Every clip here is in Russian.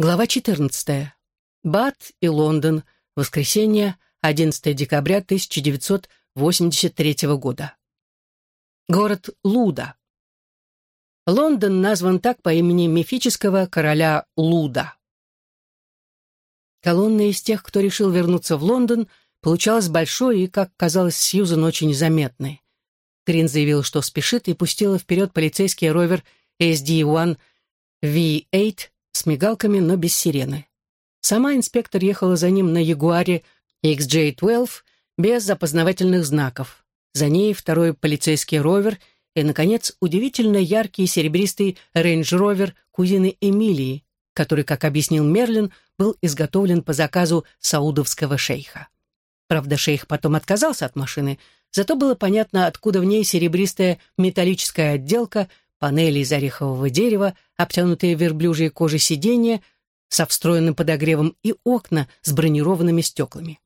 Глава 14. Бат и Лондон. Воскресенье, 11 декабря 1983 года. Город Луда. Лондон назван так по имени мифического короля Луда. Колонна из тех, кто решил вернуться в Лондон, получалась большой и, как казалось Сьюзен, очень заметной. Грин заявил, что спешит, и пустила вперед полицейский ровер SD-1 V8 с мигалками, но без сирены. Сама инспектор ехала за ним на Ягуаре XJ-12 без опознавательных знаков. За ней второй полицейский ровер и, наконец, удивительно яркий серебристый рейндж-ровер кузины Эмилии, который, как объяснил Мерлин, был изготовлен по заказу саудовского шейха. Правда, шейх потом отказался от машины, зато было понятно, откуда в ней серебристая металлическая отделка, панели из орехового дерева, обтянутые верблюжьей кожей сиденья со встроенным подогревом и окна с бронированными стеклами.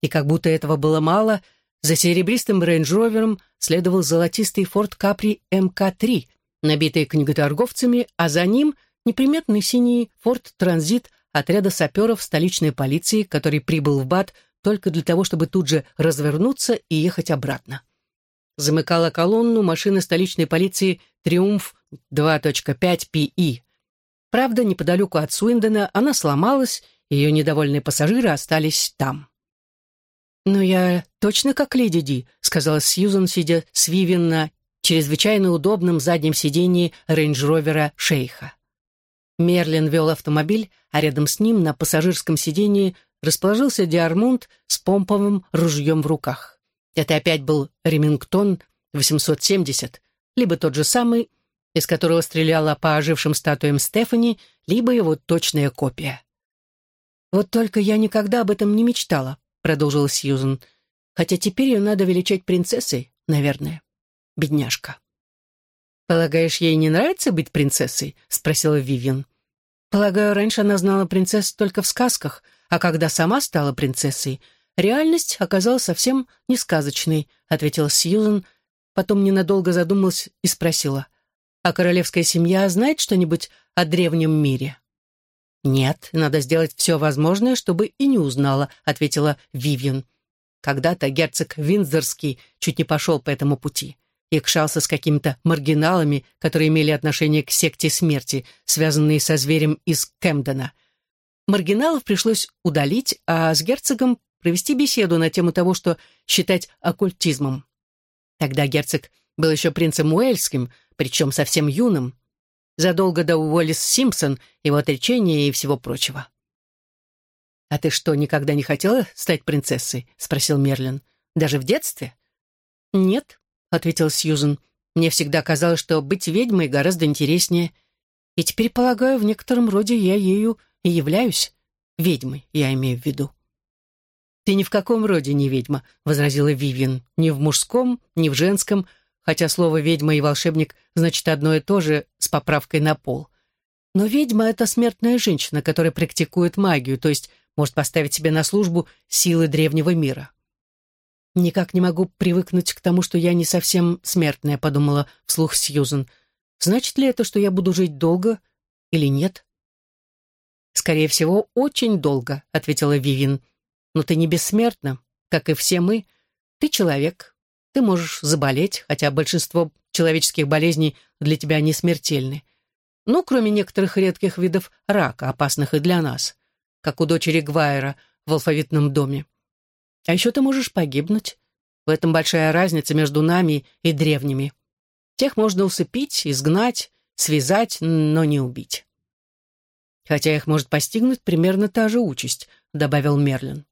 И как будто этого было мало, за серебристым рейндж-ровером следовал золотистый форт Капри МК-3, набитый книготорговцами, а за ним неприметный синий форт Транзит отряда саперов столичной полиции, который прибыл в БАТ только для того, чтобы тут же развернуться и ехать обратно замыкала колонну машина столичной полиции «Триумф 2.5 ПИ». Правда, неподалеку от Суиндена она сломалась, и ее недовольные пассажиры остались там. «Но я точно как леди Ди», — сказала Сьюзан, сидя с Вивен на чрезвычайно удобном заднем сидении рейндж-ровера «Шейха». Мерлин вел автомобиль, а рядом с ним на пассажирском сидении расположился Диармунд с помповым ружьем в руках. Это опять был Ремингтон 870, либо тот же самый, из которого стреляла по ожившим статуям Стефани, либо его точная копия. «Вот только я никогда об этом не мечтала», — продолжила Сьюзен, «хотя теперь ее надо величать принцессой, наверное. Бедняжка». «Полагаешь, ей не нравится быть принцессой?» — спросила Вивиан. «Полагаю, раньше она знала принцесс только в сказках, а когда сама стала принцессой, Реальность оказалась совсем не сказочной, ответила Сьюзен, потом ненадолго задумалась и спросила, а королевская семья знает что-нибудь о древнем мире? «Нет, надо сделать все возможное, чтобы и не узнала», — ответила Вивьен. Когда-то герцог Виндзорский чуть не пошел по этому пути. Якшался с какими-то маргиналами, которые имели отношение к секте смерти, связанные со зверем из Кэмдена. Маргиналов пришлось удалить, а с герцогом провести беседу на тему того, что считать оккультизмом. Тогда герцог был еще принцем Уэльским, причем совсем юным, задолго до Уоллес Симпсон, его отречения и всего прочего. «А ты что, никогда не хотела стать принцессой?» — спросил Мерлин. «Даже в детстве?» «Нет», — ответил Сьюзен. «Мне всегда казалось, что быть ведьмой гораздо интереснее. И теперь, полагаю, в некотором роде я ею и являюсь. Ведьмой, я имею в виду». «Ты ни в каком роде не ведьма», — возразила Вивиан. «Ни в мужском, ни в женском, хотя слово «ведьма» и «волшебник» значит одно и то же с поправкой на пол. Но ведьма — это смертная женщина, которая практикует магию, то есть может поставить себе на службу силы древнего мира». «Никак не могу привыкнуть к тому, что я не совсем смертная», — подумала вслух Сьюзен. «Значит ли это, что я буду жить долго или нет?» «Скорее всего, очень долго», — ответила Вивин. Но ты не бессмертна, как и все мы. Ты человек. Ты можешь заболеть, хотя большинство человеческих болезней для тебя не смертельны. Ну, кроме некоторых редких видов рака, опасных и для нас, как у дочери Гвайера в алфавитном доме. А еще ты можешь погибнуть. В этом большая разница между нами и древними. Тех можно усыпить, изгнать, связать, но не убить. Хотя их может постигнуть примерно та же участь, добавил Мерлин.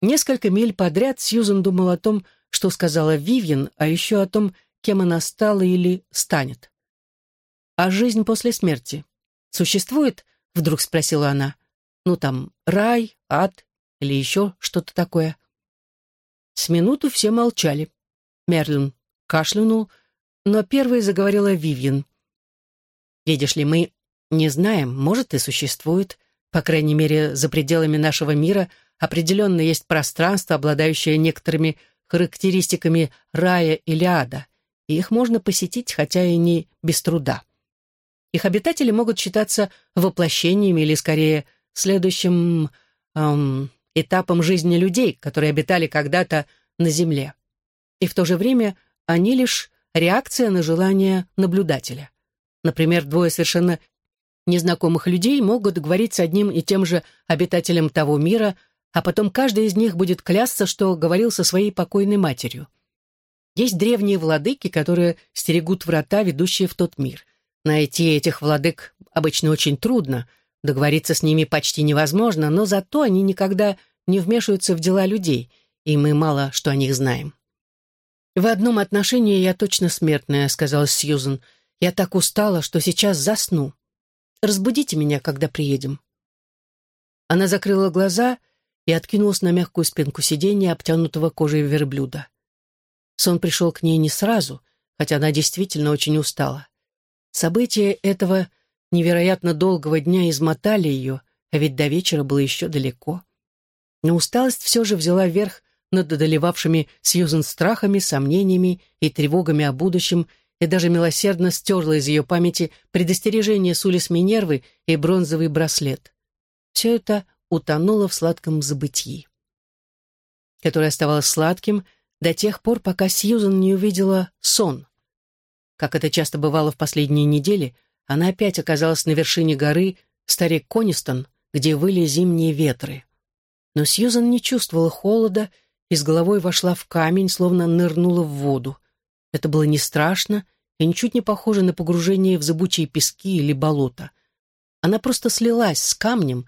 Несколько миль подряд Сьюзен думал о том, что сказала Вивьен, а еще о том, кем она стала или станет. «А жизнь после смерти существует?» — вдруг спросила она. «Ну там, рай, ад или еще что-то такое?» С минуту все молчали. Мерлин кашлянул, но первой заговорила Вивьен. «Видишь ли, мы не знаем, может и существует, по крайней мере, за пределами нашего мира — определенно есть пространство, обладающее некоторыми характеристиками рая или ада, и их можно посетить, хотя и не без труда. Их обитатели могут считаться воплощениями или, скорее, следующим эм, этапом жизни людей, которые обитали когда-то на Земле. И в то же время они лишь реакция на желание наблюдателя. Например, двое совершенно незнакомых людей могут говорить с одним и тем же обитателем того мира, а потом каждый из них будет клясться, что говорил со своей покойной матерью. Есть древние владыки, которые стерегут врата, ведущие в тот мир. Найти этих владык обычно очень трудно, договориться с ними почти невозможно, но зато они никогда не вмешиваются в дела людей, и мы мало что о них знаем. «В одном отношении я точно смертная», — сказала Сьюзен. «Я так устала, что сейчас засну. Разбудите меня, когда приедем». Она закрыла глаза и откинулась на мягкую спинку сиденья, обтянутого кожей верблюда. Сон пришел к ней не сразу, хотя она действительно очень устала. События этого невероятно долгого дня измотали ее, а ведь до вечера было еще далеко. Но усталость все же взяла верх над одолевавшими Сьюзен страхами, сомнениями и тревогами о будущем и даже милосердно стерла из ее памяти предостережение с улиц Минервы и бронзовый браслет. Все это утонуло в сладком забытии, которое оставалось сладким до тех пор, пока Сьюзен не увидела сон. Как это часто бывало в последние недели, она опять оказалась на вершине горы Старик Конистон, где выли зимние ветры. Но Сьюзан не чувствовала холода и с головой вошла в камень, словно нырнула в воду. Это было не страшно и ничуть не похоже на погружение в зыбучие пески или болото. Она просто слилась с камнем,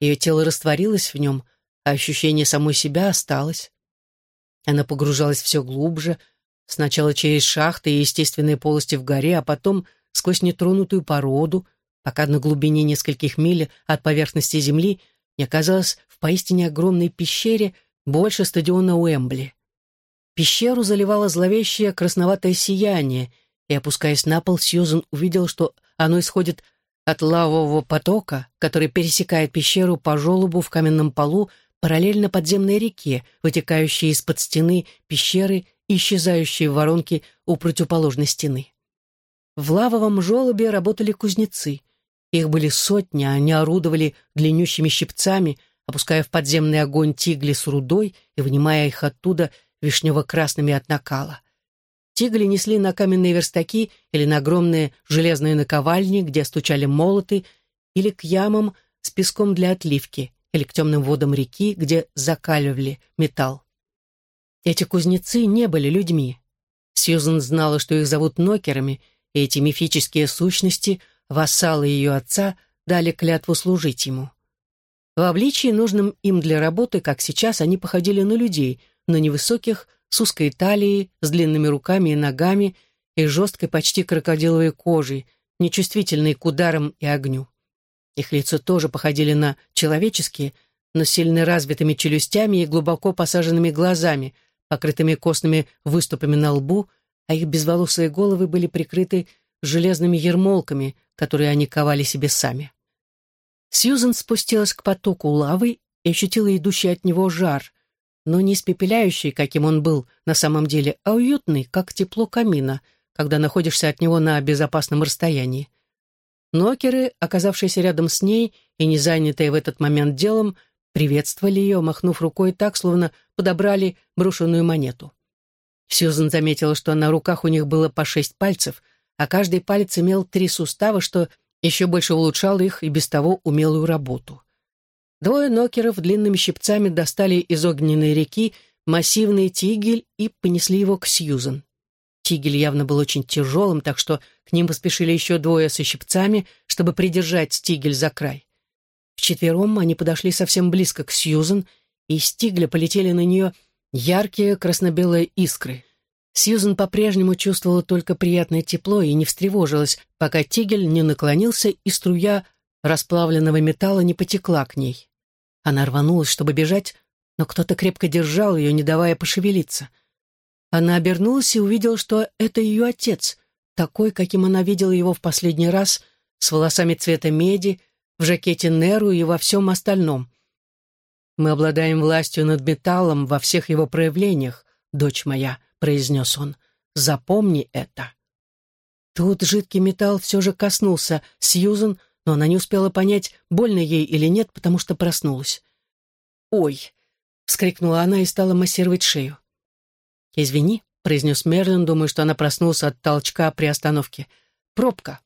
ее тело растворилось в нем, а ощущение самой себя осталось. Она погружалась все глубже, сначала через шахты и естественные полости в горе, а потом сквозь нетронутую породу, пока на глубине нескольких миль от поверхности земли не оказалась в поистине огромной пещере, больше стадиона Уэмбли. Пещеру заливало зловещее красноватое сияние, и, опускаясь на пол, Сьюзен увидел, что оно исходит от лавового потока, который пересекает пещеру по желобу в каменном полу параллельно подземной реке, вытекающей из-под стены пещеры и исчезающей в воронке у противоположной стены. В лавовом желобе работали кузнецы. Их были сотни, они орудовали длиннющими щипцами, опуская в подземный огонь тигли с рудой и вынимая их оттуда вишнево-красными от накала. Тигли несли на каменные верстаки или на огромные железные наковальни, где стучали молоты, или к ямам с песком для отливки, или к темным водам реки, где закаливали металл. Эти кузнецы не были людьми. Сьюзен знала, что их зовут нокерами, и эти мифические сущности, вассалы ее отца, дали клятву служить ему. В обличии, нужном им для работы, как сейчас, они походили на людей, но невысоких, с узкой талией, с длинными руками и ногами и жесткой почти крокодиловой кожей, нечувствительной к ударам и огню. Их лица тоже походили на человеческие, но сильно развитыми челюстями и глубоко посаженными глазами, покрытыми костными выступами на лбу, а их безволосые головы были прикрыты железными ермолками, которые они ковали себе сами. Сьюзен спустилась к потоку лавы и ощутила идущий от него жар, но не испепеляющий, каким он был на самом деле, а уютный, как тепло камина, когда находишься от него на безопасном расстоянии. Нокеры, оказавшиеся рядом с ней и не занятые в этот момент делом, приветствовали ее, махнув рукой так, словно подобрали брошенную монету. Сьюзен заметила, что на руках у них было по шесть пальцев, а каждый палец имел три сустава, что еще больше улучшал их и без того умелую работу. Двое нокеров длинными щипцами достали из огненной реки массивный тигель и понесли его к Сьюзен. Тигель явно был очень тяжелым, так что к ним поспешили еще двое со щипцами, чтобы придержать тигель за край. Вчетвером они подошли совсем близко к Сьюзен, и из тигля полетели на нее яркие красно-белые искры. Сьюзен по-прежнему чувствовала только приятное тепло и не встревожилась, пока тигель не наклонился и струя расплавленного металла не потекла к ней. Она рванулась, чтобы бежать, но кто-то крепко держал ее, не давая пошевелиться. Она обернулась и увидела, что это ее отец, такой, каким она видела его в последний раз, с волосами цвета меди, в жакете Неру и во всем остальном. «Мы обладаем властью над металлом во всех его проявлениях, дочь моя», произнес он. «Запомни это». Тут жидкий металл все же коснулся Сьюзен, но она не успела понять, больно ей или нет, потому что проснулась. «Ой!» — вскрикнула она и стала массировать шею. «Извини», — произнес Мерлин, думая, что она проснулась от толчка при остановке. «Пробка».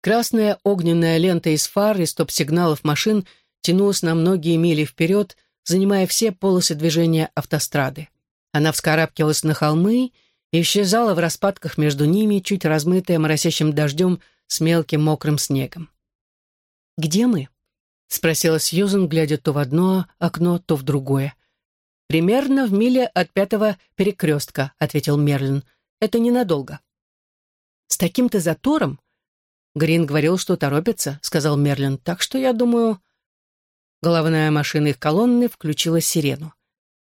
Красная огненная лента из фар и стоп-сигналов машин тянулась на многие мили вперед, занимая все полосы движения автострады. Она вскарабкивалась на холмы и исчезала в распадках между ними, чуть размытая моросящим дождем с мелким мокрым снегом. «Где мы?» — спросила Сьюзен, глядя то в одно окно, то в другое. «Примерно в миле от пятого перекрестка», — ответил Мерлин. «Это ненадолго». «С таким-то затором?» «Грин говорил, что торопится», — сказал Мерлин. «Так что, я думаю...» Головная машина их колонны включила сирену.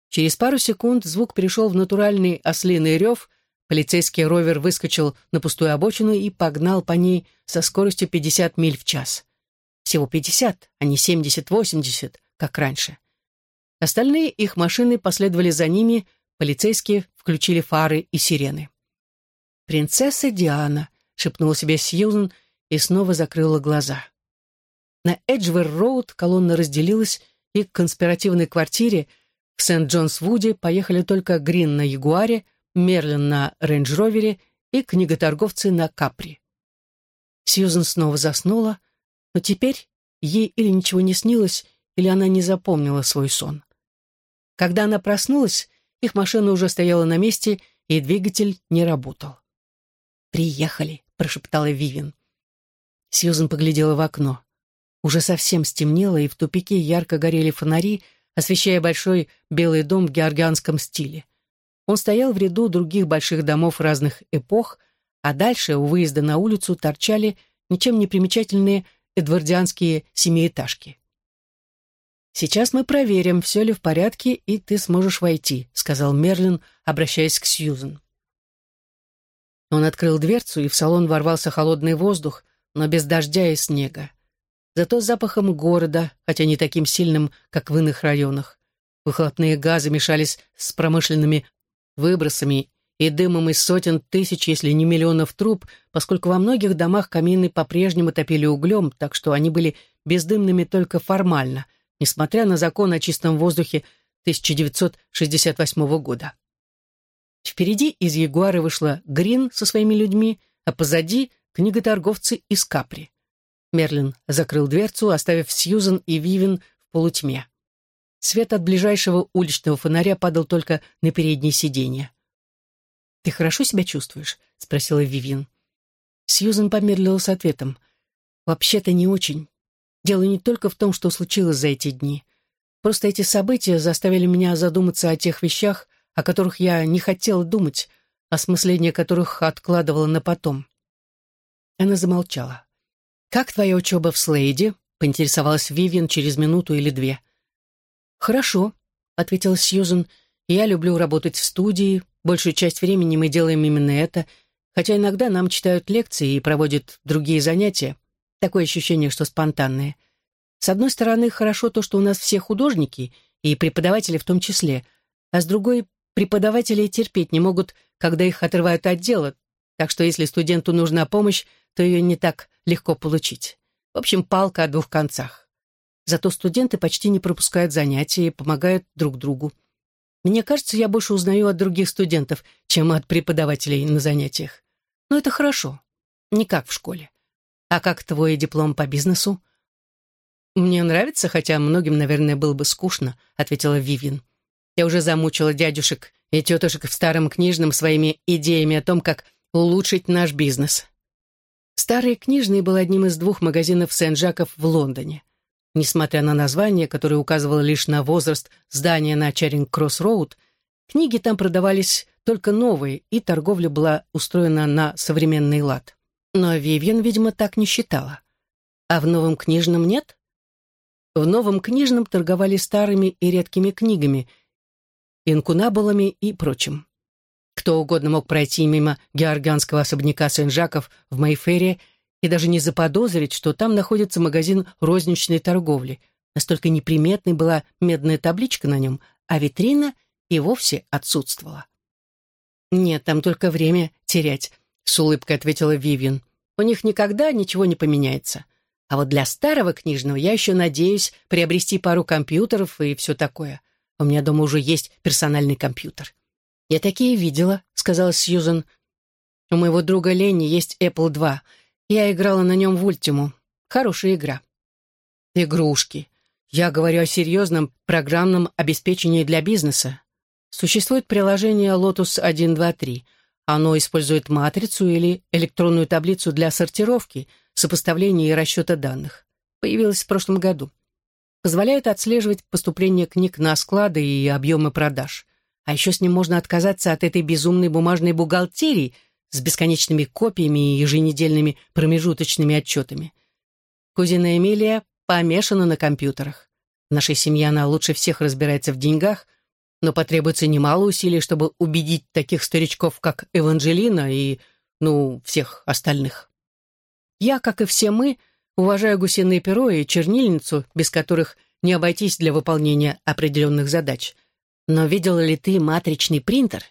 Через пару секунд звук перешел в натуральный ослиный рев, полицейский ровер выскочил на пустую обочину и погнал по ней со скоростью 50 миль в час. Всего 50, а не 70-80, как раньше. Остальные их машины последовали за ними, полицейские включили фары и сирены. «Принцесса Диана», — шепнула себе Сьюзен и снова закрыла глаза. На Эджвер-Роуд колонна разделилась, и к конспиративной квартире в Сент-Джонс-Вуде поехали только Грин на Ягуаре, Мерлин на Рейндж-Ровере и книготорговцы на Капри. Сьюзен снова заснула, но теперь ей или ничего не снилось, или она не запомнила свой сон. Когда она проснулась, их машина уже стояла на месте, и двигатель не работал. «Приехали», — прошептала Вивин. Сьюзен поглядела в окно. Уже совсем стемнело, и в тупике ярко горели фонари, освещая большой белый дом в георгианском стиле. Он стоял в ряду других больших домов разных эпох, а дальше, у выезда на улицу, торчали ничем не примечательные эдвардианские семиэтажки. «Сейчас мы проверим, все ли в порядке, и ты сможешь войти», — сказал Мерлин, обращаясь к Сьюзен. Он открыл дверцу, и в салон ворвался холодный воздух, но без дождя и снега. Зато с запахом города, хотя не таким сильным, как в иных районах. Выхлопные газы мешались с промышленными выбросами и дымом из сотен тысяч, если не миллионов труб, поскольку во многих домах камины по-прежнему топили углем, так что они были бездымными только формально — несмотря на закон о чистом воздухе 1968 года. Впереди из Ягуара вышла Грин со своими людьми, а позади — книготорговцы из Капри. Мерлин закрыл дверцу, оставив Сьюзен и Вивен в полутьме. Свет от ближайшего уличного фонаря падал только на переднее сиденье. «Ты хорошо себя чувствуешь?» — спросила Вивин. Сьюзен помедлила с ответом. «Вообще-то не очень. Дело не только в том, что случилось за эти дни. Просто эти события заставили меня задуматься о тех вещах, о которых я не хотела думать, осмысление которых откладывала на потом. Она замолчала. «Как твоя учеба в Слейде?» — поинтересовалась Вивиан через минуту или две. «Хорошо», — ответила Сьюзен. «Я люблю работать в студии. Большую часть времени мы делаем именно это, хотя иногда нам читают лекции и проводят другие занятия. Такое ощущение, что спонтанное. С одной стороны, хорошо то, что у нас все художники, и преподаватели в том числе, а с другой, преподаватели терпеть не могут, когда их отрывают от дела, так что если студенту нужна помощь, то ее не так легко получить. В общем, палка о двух концах. Зато студенты почти не пропускают занятия и помогают друг другу. Мне кажется, я больше узнаю от других студентов, чем от преподавателей на занятиях. Но это хорошо. Не как в школе. «А как твой диплом по бизнесу?» «Мне нравится, хотя многим, наверное, было бы скучно», — ответила Вивин. «Я уже замучила дядюшек и тетушек в старом книжном своими идеями о том, как улучшить наш бизнес». Старый книжный был одним из двух магазинов Сент-Жаков в Лондоне. Несмотря на название, которое указывало лишь на возраст здания на Чаринг-Кросс-Роуд, книги там продавались только новые, и торговля была устроена на современный лад. Но Вивьен, видимо, так не считала. А в новом книжном нет? В новом книжном торговали старыми и редкими книгами, инкунабулами и прочим. Кто угодно мог пройти мимо георгианского особняка Сен-Жаков в Майфере и даже не заподозрить, что там находится магазин розничной торговли. Настолько неприметной была медная табличка на нем, а витрина и вовсе отсутствовала. Нет, там только время терять — с улыбкой ответила Вивиан. «У них никогда ничего не поменяется. А вот для старого книжного я еще надеюсь приобрести пару компьютеров и все такое. У меня дома уже есть персональный компьютер». «Я такие видела», — сказала Сьюзен. «У моего друга Ленни есть Apple II. Я играла на нем в Ультиму. Хорошая игра». «Игрушки. Я говорю о серьезном программном обеспечении для бизнеса. Существует приложение Lotus 123. Оно использует матрицу или электронную таблицу для сортировки, сопоставления и расчета данных. Появилось в прошлом году. Позволяет отслеживать поступление книг на склады и объемы продаж. А еще с ним можно отказаться от этой безумной бумажной бухгалтерии с бесконечными копиями и еженедельными промежуточными отчетами. Кузина Эмилия помешана на компьютерах. В нашей семье она лучше всех разбирается в деньгах, но потребуется немало усилий, чтобы убедить таких старичков, как Эванжелина и, ну, всех остальных. Я, как и все мы, уважаю гусиное перо и чернильницу, без которых не обойтись для выполнения определенных задач. Но видел ли ты матричный принтер?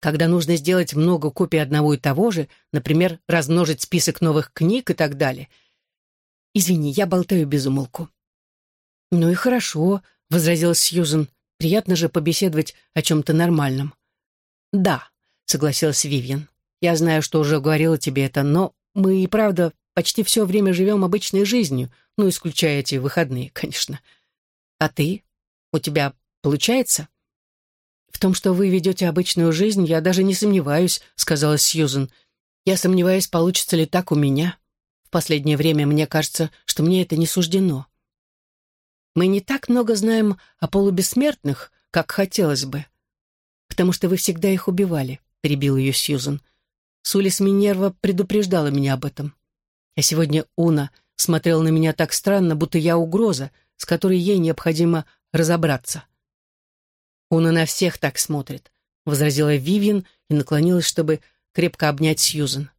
Когда нужно сделать много копий одного и того же, например, размножить список новых книг и так далее. Извини, я болтаю без умолку. «Ну и хорошо», — возразила Сьюзен. Приятно же побеседовать о чем-то нормальном. «Да», — согласилась Вивьен. «Я знаю, что уже говорила тебе это, но мы и правда почти все время живем обычной жизнью, ну, исключая эти выходные, конечно. А ты? У тебя получается?» «В том, что вы ведете обычную жизнь, я даже не сомневаюсь», — сказала Сьюзен. «Я сомневаюсь, получится ли так у меня. В последнее время мне кажется, что мне это не суждено». Мы не так много знаем о полубессмертных, как хотелось бы. Потому что вы всегда их убивали, перебил ее Сьюзен. Сулис Минерва предупреждала меня об этом. А сегодня Уна смотрела на меня так странно, будто я угроза, с которой ей необходимо разобраться. «Уна на всех так смотрит», — возразила Вивьен и наклонилась, чтобы крепко обнять Сьюзен.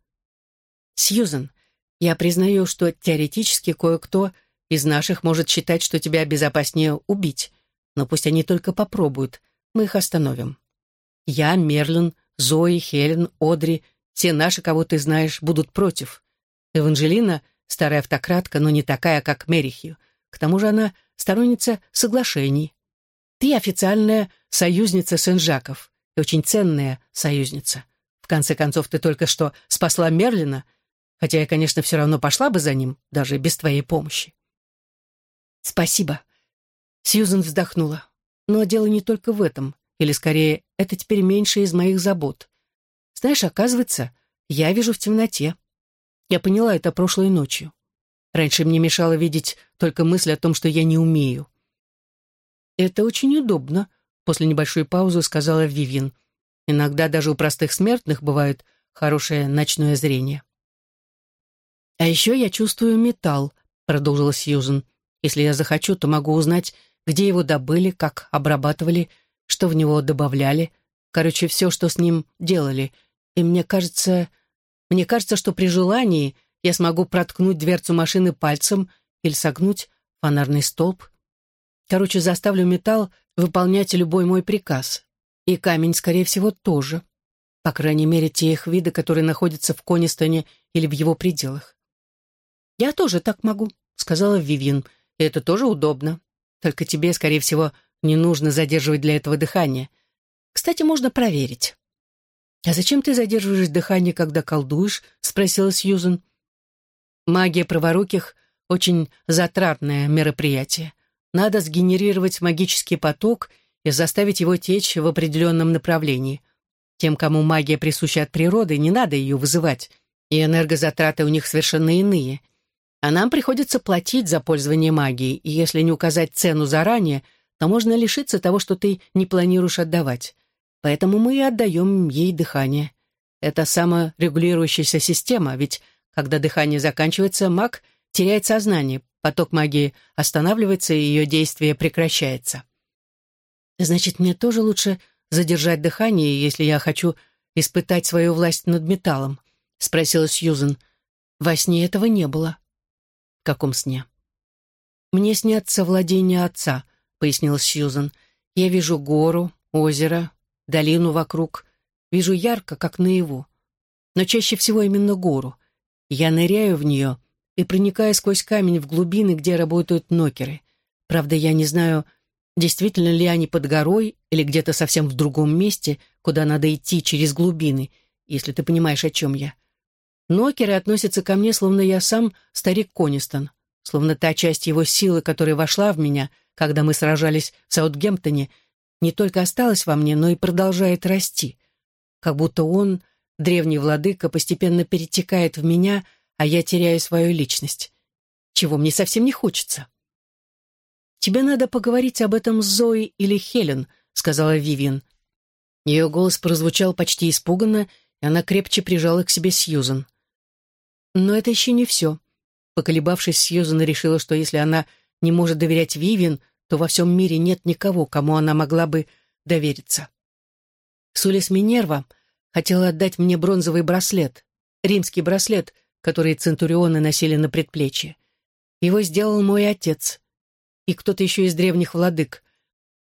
«Сьюзен, я признаю, что теоретически кое-кто из наших может считать, что тебя безопаснее убить. Но пусть они только попробуют, мы их остановим. Я, Мерлин, Зои, Хелен, Одри, все наши, кого ты знаешь, будут против. Эванжелина — старая автократка, но не такая, как Мерихью. К тому же она сторонница соглашений. Ты официальная союзница Сен-Жаков и очень ценная союзница. В конце концов, ты только что спасла Мерлина, хотя я, конечно, все равно пошла бы за ним, даже без твоей помощи. «Спасибо». Сьюзен вздохнула. «Но дело не только в этом. Или, скорее, это теперь меньше из моих забот. Знаешь, оказывается, я вижу в темноте. Я поняла это прошлой ночью. Раньше мне мешало видеть только мысль о том, что я не умею. «Это очень удобно», — после небольшой паузы сказала Вивин. «Иногда даже у простых смертных бывает хорошее ночное зрение». «А еще я чувствую металл», — продолжила Сьюзен. Если я захочу, то могу узнать, где его добыли, как обрабатывали, что в него добавляли. Короче, все, что с ним делали. И мне кажется... Мне кажется, что при желании я смогу проткнуть дверцу машины пальцем или согнуть фонарный столб. Короче, заставлю металл выполнять любой мой приказ. И камень, скорее всего, тоже. По крайней мере, те их виды, которые находятся в Конистоне или в его пределах. «Я тоже так могу», — сказала Вивьен, — это тоже удобно. Только тебе, скорее всего, не нужно задерживать для этого дыхание. Кстати, можно проверить. «А зачем ты задерживаешь дыхание, когда колдуешь?» — спросила Сьюзен. «Магия праворуких — очень затратное мероприятие. Надо сгенерировать магический поток и заставить его течь в определенном направлении. Тем, кому магия присуща от природы, не надо ее вызывать, и энергозатраты у них совершенно иные. А нам приходится платить за пользование магией, и если не указать цену заранее, то можно лишиться того, что ты не планируешь отдавать. Поэтому мы и отдаем ей дыхание. Это саморегулирующаяся система, ведь когда дыхание заканчивается, маг теряет сознание, поток магии останавливается, и ее действие прекращается. Значит, мне тоже лучше задержать дыхание, если я хочу испытать свою власть над металлом, спросила Сьюзен. Во сне этого не было каком сне?» «Мне снятся владения отца», — пояснил Сьюзан. «Я вижу гору, озеро, долину вокруг. Вижу ярко, как наяву. но чаще всего именно гору. Я ныряю в нее и проникаю сквозь камень в глубины, где работают нокеры. Правда, я не знаю, действительно ли они под горой или где-то совсем в другом месте, куда надо идти через глубины, если ты понимаешь, о чем я. Нокеры относятся ко мне, словно я сам старик Конистон, словно та часть его силы, которая вошла в меня, когда мы сражались в Саутгемптоне, не только осталась во мне, но и продолжает расти. Как будто он, древний владыка, постепенно перетекает в меня, а я теряю свою личность. Чего мне совсем не хочется. «Тебе надо поговорить об этом с Зоей или Хелен», — сказала Вивиан. Ее голос прозвучал почти испуганно, и она крепче прижала к себе Сьюзан. Но это еще не все. Поколебавшись, Сьюзан решила, что если она не может доверять Вивин, то во всем мире нет никого, кому она могла бы довериться. Сулис Минерва хотела отдать мне бронзовый браслет, римский браслет, который центурионы носили на предплечье. Его сделал мой отец и кто-то еще из древних владык.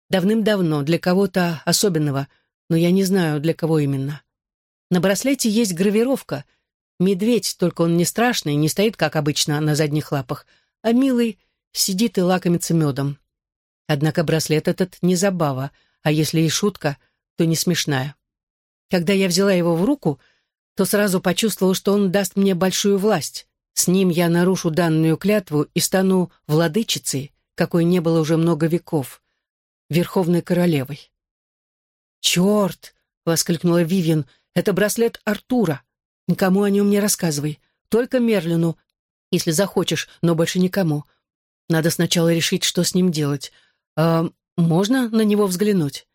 Давным-давно, для кого-то особенного, но я не знаю, для кого именно. На браслете есть гравировка — Медведь, только он не страшный, не стоит, как обычно, на задних лапах, а милый сидит и лакомится медом. Однако браслет этот не забава, а если и шутка, то не смешная. Когда я взяла его в руку, то сразу почувствовала, что он даст мне большую власть. С ним я нарушу данную клятву и стану владычицей, какой не было уже много веков, верховной королевой. «Черт!» — воскликнула Вивиан. «Это браслет Артура!» Никому о нем не рассказывай. Только Мерлину, если захочешь, но больше никому. Надо сначала решить, что с ним делать. А можно на него взглянуть?»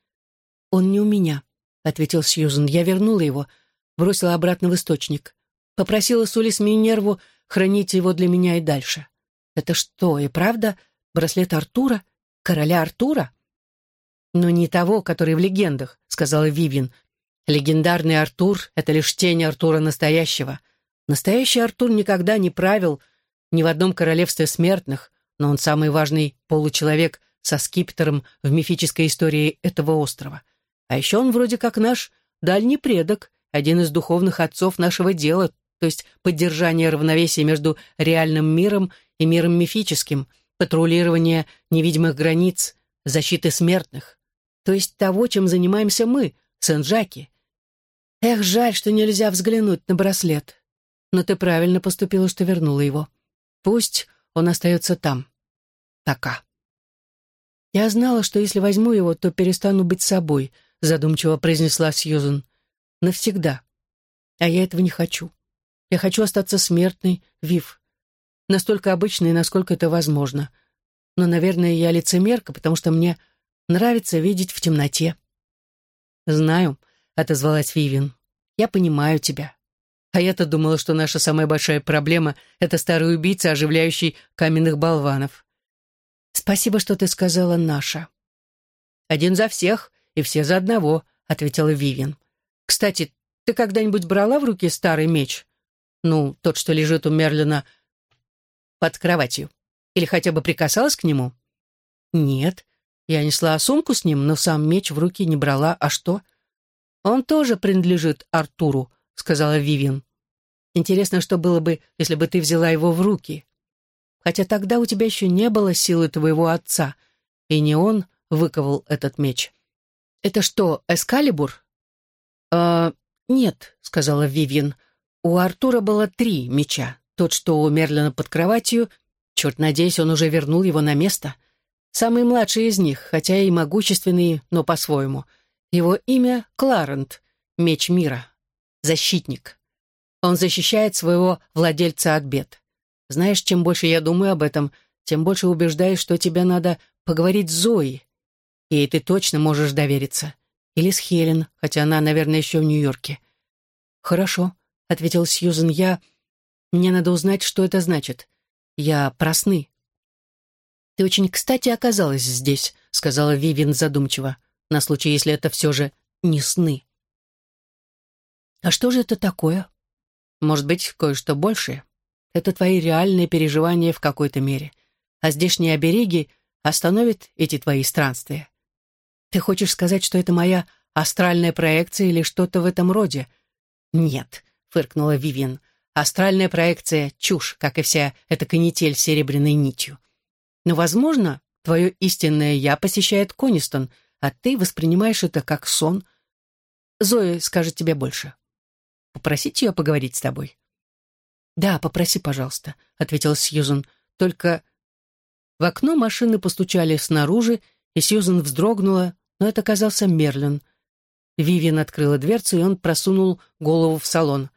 «Он не у меня», — ответил Сьюзен. «Я вернула его, бросила обратно в источник. Попросила Сулис Минерву хранить его для меня и дальше. Это что, и правда браслет Артура? Короля Артура?» «Но не того, который в легендах», — сказала Вивин. Легендарный Артур — это лишь тень Артура настоящего. Настоящий Артур никогда не правил ни в одном королевстве смертных, но он самый важный получеловек со скипетром в мифической истории этого острова. А еще он вроде как наш дальний предок, один из духовных отцов нашего дела, то есть поддержание равновесия между реальным миром и миром мифическим, патрулирование невидимых границ, защиты смертных, то есть того, чем занимаемся мы, Сен-Жаки. Эх, жаль, что нельзя взглянуть на браслет. Но ты правильно поступила, что вернула его. Пусть он остается там. Така. Я знала, что если возьму его, то перестану быть собой, задумчиво произнесла Сьюзен. Навсегда. А я этого не хочу. Я хочу остаться смертной, Вив. Настолько обычной, насколько это возможно. Но, наверное, я лицемерка, потому что мне нравится видеть в темноте. Знаю, — отозвалась Вивин. «Я понимаю тебя. А я-то думала, что наша самая большая проблема — это старый убийца, оживляющий каменных болванов». «Спасибо, что ты сказала «наша». «Один за всех и все за одного», — ответила Вивин. «Кстати, ты когда-нибудь брала в руки старый меч? Ну, тот, что лежит у Мерлина под кроватью. Или хотя бы прикасалась к нему?» «Нет. Я несла сумку с ним, но сам меч в руки не брала. А что?» «Он тоже принадлежит Артуру», — сказала Вивин. «Интересно, что было бы, если бы ты взяла его в руки. Хотя тогда у тебя еще не было силы твоего отца, и не он выковал этот меч. Это что, Эскалибур?» «А, нет», — сказала Вивин. «У Артура было три меча. Тот, что у Мерлина под кроватью, черт, надеюсь, он уже вернул его на место. Самый младший из них, хотя и могущественный, но по-своему — его имя Кларент, меч мира, защитник. Он защищает своего владельца от бед. Знаешь, чем больше я думаю об этом, тем больше убеждаюсь, что тебе надо поговорить с Зоей. Ей ты точно можешь довериться. Или с Хелен, хотя она, наверное, еще в Нью-Йорке. «Хорошо», — ответил Сьюзен, — «я... Мне надо узнать, что это значит. Я про сны». «Ты очень кстати оказалась здесь», — сказала Вивин задумчиво на случай, если это все же не сны. А что же это такое? Может быть, кое-что большее. Это твои реальные переживания в какой-то мере. А здешние обереги остановят эти твои странствия. Ты хочешь сказать, что это моя астральная проекция или что-то в этом роде? Нет, фыркнула Вивиан. «Астральная проекция — чушь, как и вся эта канитель с серебряной нитью. Но, возможно, твое истинное «я» посещает Конистон, а ты воспринимаешь это как сон. Зоя скажет тебе больше. Попросить ее поговорить с тобой?» «Да, попроси, пожалуйста», — ответила Сьюзен. «Только...» В окно машины постучали снаружи, и Сьюзен вздрогнула, но это оказался Мерлин. Вивиан открыла дверцу, и он просунул голову в салон.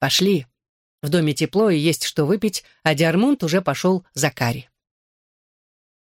«Пошли. В доме тепло и есть что выпить, а Диармунд уже пошел за карри».